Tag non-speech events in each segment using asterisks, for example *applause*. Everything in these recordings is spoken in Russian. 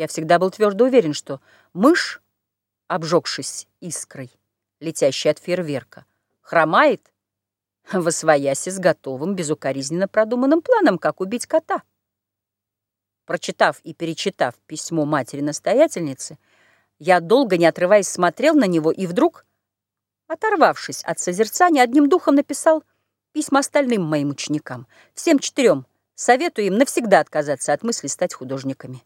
Я всегда был твердо уверен, что мышь, обжегшись искрой, летящей от фейерверка, хромает, *laughs* восвоясь с готовым, безукоризненно продуманным планом, как убить кота. Прочитав и перечитав письмо матери-настоятельницы, я долго, не отрываясь, смотрел на него и вдруг, оторвавшись от созерцания, одним духом написал письма остальным моим ученикам, всем четырем, советую им навсегда отказаться от мысли стать художниками.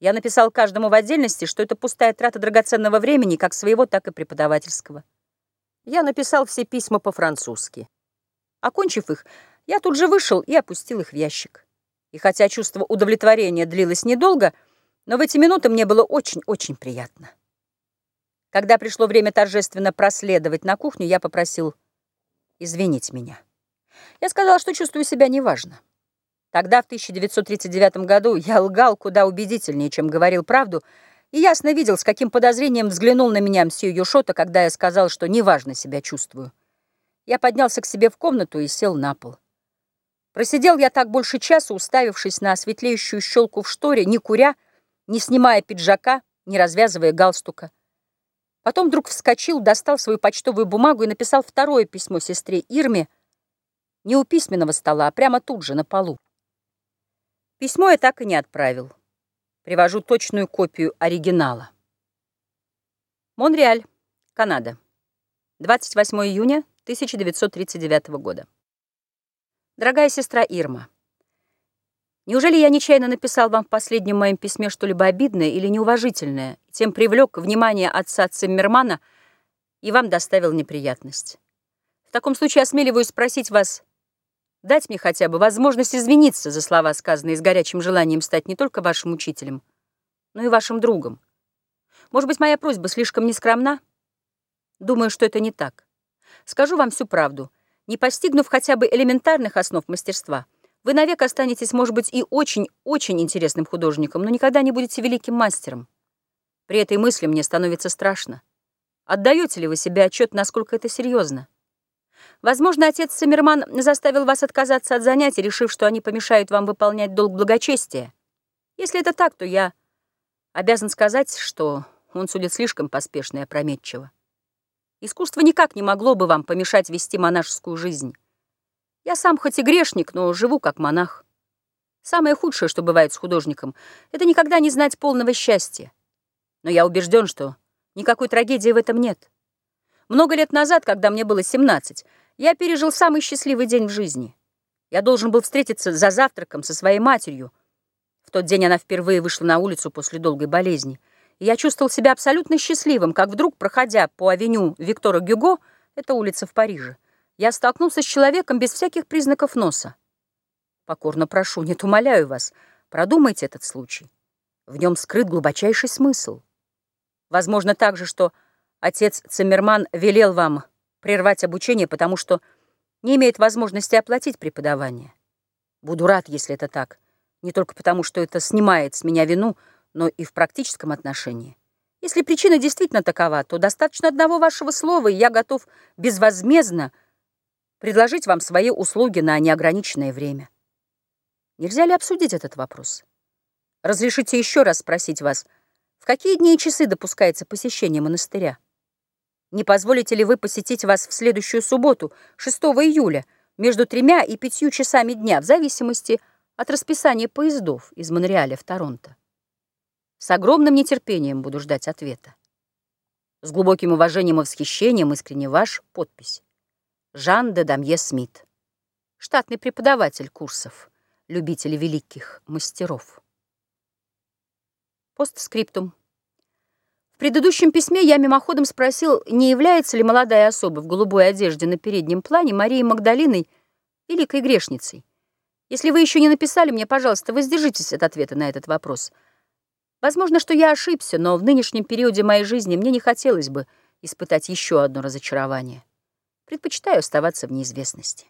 Я написал каждому в отдельности, что это пустая трата драгоценного времени, как своего, так и преподавательского. Я написал все письма по-французски. Окончив их, я тут же вышел и опустил их в ящик. И хотя чувство удовлетворения длилось недолго, но в эти минуты мне было очень-очень приятно. Когда пришло время торжественно проследовать на кухню, я попросил извинить меня. Я сказал, что чувствую себя неважно. Тогда, в 1939 году, я лгал куда убедительнее, чем говорил правду, и ясно видел, с каким подозрением взглянул на меня мсье Юшота, когда я сказал, что неважно себя чувствую. Я поднялся к себе в комнату и сел на пол. Просидел я так больше часа, уставившись на светлеющую щелку в шторе, не куря, не снимая пиджака, не развязывая галстука. Потом вдруг вскочил, достал свою почтовую бумагу и написал второе письмо сестре Ирме, не у письменного стола, а прямо тут же, на полу. Письмо я так и не отправил. Привожу точную копию оригинала. Монреаль, Канада. 28 июня 1939 года. Дорогая сестра Ирма, неужели я нечаянно написал вам в последнем моем письме что-либо обидное или неуважительное, тем привлек внимание отца Циммермана и вам доставил неприятность? В таком случае осмеливаюсь спросить вас, Дать мне хотя бы возможность извиниться за слова, сказанные с горячим желанием стать не только вашим учителем, но и вашим другом. Может быть, моя просьба слишком нескромна? Думаю, что это не так. Скажу вам всю правду. Не постигнув хотя бы элементарных основ мастерства, вы навек останетесь, может быть, и очень-очень интересным художником, но никогда не будете великим мастером. При этой мысли мне становится страшно. Отдаете ли вы себе отчет, насколько это серьезно? Возможно, отец Самерман заставил вас отказаться от занятий, решив, что они помешают вам выполнять долг благочестия. Если это так, то я обязан сказать, что он судит слишком поспешно и опрометчиво. Искусство никак не могло бы вам помешать вести монашескую жизнь. Я сам хоть и грешник, но живу как монах. Самое худшее, что бывает с художником, это никогда не знать полного счастья. Но я убежден, что никакой трагедии в этом нет. Много лет назад, когда мне было 17, я пережил самый счастливый день в жизни. Я должен был встретиться за завтраком со своей матерью. В тот день она впервые вышла на улицу после долгой болезни. И я чувствовал себя абсолютно счастливым, как вдруг, проходя по авеню Виктора Гюго, это улица в Париже, я столкнулся с человеком без всяких признаков носа. Покорно прошу, нет, умоляю вас, продумайте этот случай. В нем скрыт глубочайший смысл. Возможно также, что Отец Циммерман велел вам прервать обучение, потому что не имеет возможности оплатить преподавание. Буду рад, если это так. Не только потому, что это снимает с меня вину, но и в практическом отношении. Если причина действительно такова, то достаточно одного вашего слова, и я готов безвозмездно предложить вам свои услуги на неограниченное время. Нельзя ли обсудить этот вопрос? Разрешите еще раз спросить вас, в какие дни и часы допускается посещение монастыря? Не позволите ли вы посетить вас в следующую субботу, 6 июля, между тремя и пятью часами дня, в зависимости от расписания поездов из Монреаля в Торонто? С огромным нетерпением буду ждать ответа. С глубоким уважением и восхищением искренне ваш подпись. Жан де Дамье Смит. Штатный преподаватель курсов, любитель великих мастеров. Постскриптум. В предыдущем письме я мимоходом спросил, не является ли молодая особа в голубой одежде на переднем плане Марией Магдалиной великой грешницей. Если вы еще не написали мне, пожалуйста, воздержитесь от ответа на этот вопрос. Возможно, что я ошибся, но в нынешнем периоде моей жизни мне не хотелось бы испытать еще одно разочарование. Предпочитаю оставаться в неизвестности.